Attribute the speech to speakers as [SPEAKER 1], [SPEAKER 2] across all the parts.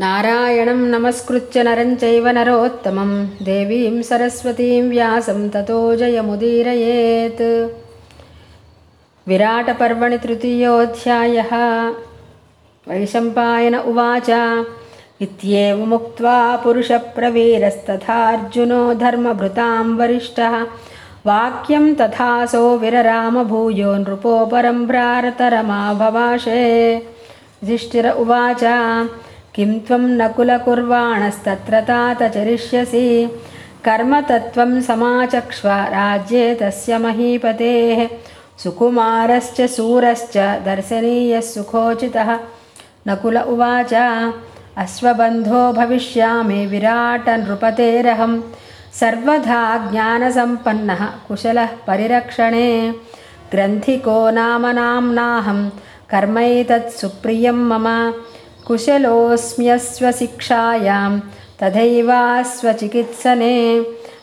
[SPEAKER 1] नारायणं नमस्कृत्य नरं चैव नरोत्तमं देवीं सरस्वतीं व्यासं ततो जयमुदीरयेत्। विराटपर्वणि तृतीयोऽध्यायः। वैशम्पायन उवाच इत्येवमुक्त्वा पुरुषप्रवीरस्तथार्जुनो धर्मभृतां वरिष्ठः। वाक्यं तथासो विररामभूयो नृपोपरं भ्रारतरमाभवाशे युधिष्ठिर उवाच किं त्वं नकुलकुर्वाणस्तत्र तात चरिष्यसि कर्मतत्त्वं समाचक्ष्व राज्ये तस्य महीपतेः। सुकुमारश्च सूरश्च दर्शनीयः सुखोचितः। नकुल उवाच अश्वबन्धो भविष्यामि विराटनृपतेरहं। सर्वथा ज्ञानसम्पन्नः कुशलः परिरक्षणे। ग्रन्थिको नाम नाम्नाहं कर्मैतत् सुप्रियं मम कुशलोऽस्म्यस्वशिक्षायां तथैवास्वचिकित्सने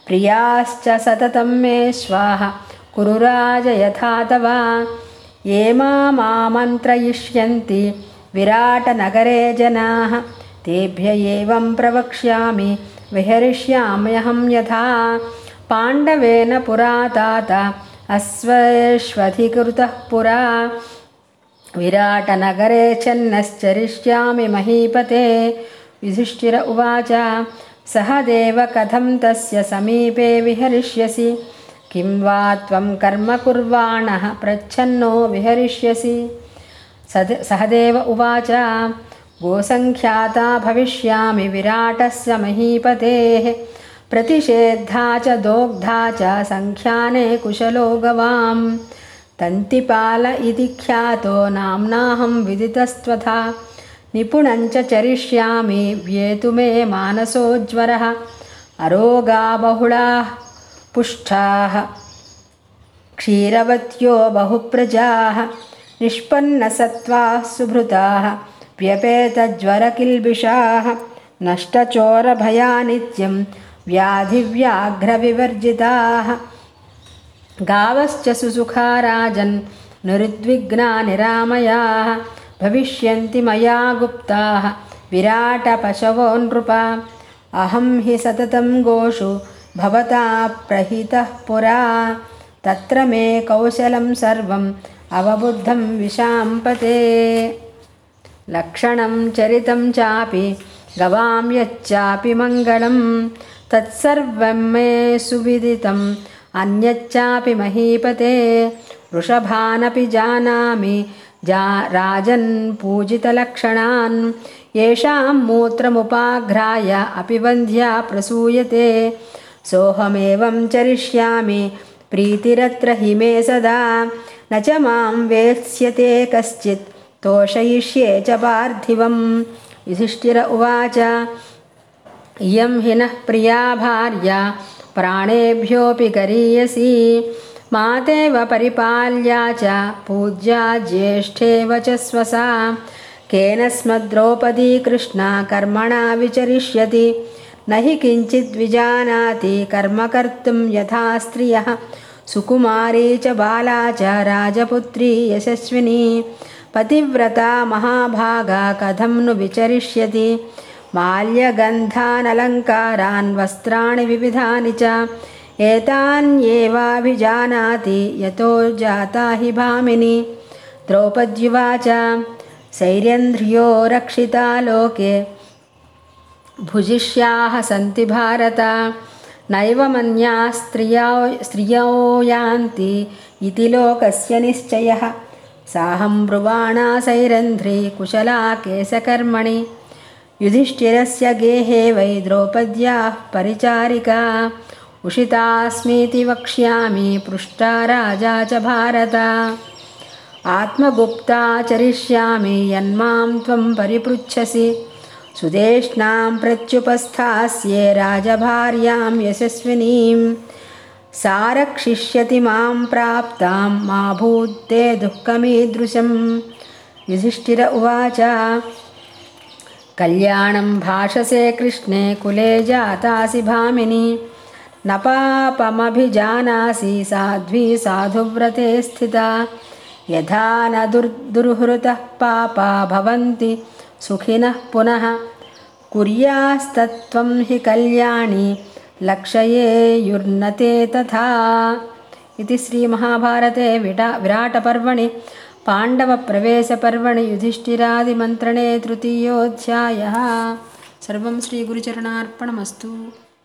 [SPEAKER 1] प्रियाश्च सततं मे श्वाः कुरु राज यथा तव ये मामन्त्रयिष्यन्ति विराटनगरे जनाः तेभ्य एवं प्रवक्ष्यामि विहरिष्याम्यहं यथा। पाण्डवेन पुरा तात अश्वेष्वधिकृतः पुरा विराटनगरे चन्नश्चरिष्यामि महीपते। युधिष्ठिर उवाच सह देव कथं तस्य समीपे विहरिष्यसि? किं वा त्वं कर्म कुर्वाणः प्रच्छन्नो विहरिष्यसि? सहदेव उवाच गोसङ्ख्याता भविष्यामि विराटस्य महीपतेः। प्रतिषेद्धा च दोग्धा च सङ्ख्याने कुशलो गवाम् तन्तिपाल इति ख्यातो नाम्नाहं विदितस्त्वथा। निपुणञ्च चरिष्यामि व्येतु मे मानसोज्वरः अरोगा बहुलाः पुष्ठाः। क्षीरवत्यो बहुप्रजाः निष्पन्नसत्त्वाः सुभृताः व्यपेतज्वरकिल्बिषाः नष्टचोरभयानित्यं व्याधिव्याघ्रविवर्जिताः गावश्च सुसुखा राजन् निरुद्विग्ना निरामयाः भविष्यन्ति मया गुप्ताः विराटपशवो नृप। अहं हि सततं गोषु भवता प्रहितः पुरा। तत्र मे कौशलं सर्वम् अवबुद्धं विशाम्पते। लक्षणं चरितं चापि गवां यच्चापि मङ्गलं तत्सर्वं मे सुविदितम् अन्यच्चापि महीपते। वृषभानपि जानामि। जा राजन् पूजितलक्षणान्। येषां मूत्रमुपाघ्राय अपि वन्ध्या प्रसूयते। सोऽहमेवं चरिष्यामि। प्रीतिरत्र हि मे सदा। न च मां वेत्स्यते कश्चित्। तोषयिष्ये च पार्थिवं युधिष्ठिर उवाच। इयं हि नः प्रिया भार्या प्राणेभ्योऽपि गरीयसी। मातेव परिपाल्या च पूज्या ज्येष्ठेव च स्वसा केन स्म द्रौपदी कृष्णा कर्मणा विचरिष्यति। न हि किञ्चिद्विजानाति कर्म कर्तुं यथा स्त्रियः। सुकुमारी च बाला च राजपुत्री यशस्विनी। पतिव्रता महाभागा कथं नु विचरिष्यति माल्यगन्धानलङ्कारान् वस्त्राणि विविधानि च एतान्येवाभिजानाति यतो जाता हि भामिनी। द्रौपद्युवाच सैर्यन्ध्रियो रक्षिता लोके। भुजिष्याः सन्ति भारत। नैव मन्या स्त्रियो स्त्रियो यान्ति इति लोकस्य निश्चयः। साहं ब्रुवाणा सैरन्ध्री, कुशला केशकर्मणि। युधिष्ठिरस्य गेहे वै द्रौपद्याः परिचारिका। उषितास्मीति वक्ष्यामि पृष्टा राजा च भारत। आत्मगुप्ता चरिष्यामि यन्मां त्वं परिपृच्छसि। सुदेष्णां प्रत्युपस्थास्ये राजभार्यां यशस्विनीं। सा रक्षिष्यति मां प्राप्तां मा भूत्ते दुःखमीदृशं युधिष्ठिर उवाच कल्याणं भाषसे कृष्णे कुले जातासि भामिनि। न पापमभिजानासि साध्वी साधुव्रते स्थिता। यथा न दुर् दुर्हृतः पापा भवन्ति सुखिनः पुनः। कुर्यास्तत्त्वं हि कल्याणि लक्षयेयुर्नते तथा। इति श्रीमहाभारते विटा विराटपर्वणि पाण्डवप्रवेशपर्वणि युधिष्ठिरादिमन्त्रणे तृतीयोऽध्यायः सर्वं श्रीगुरुचरणार्पणमस्तु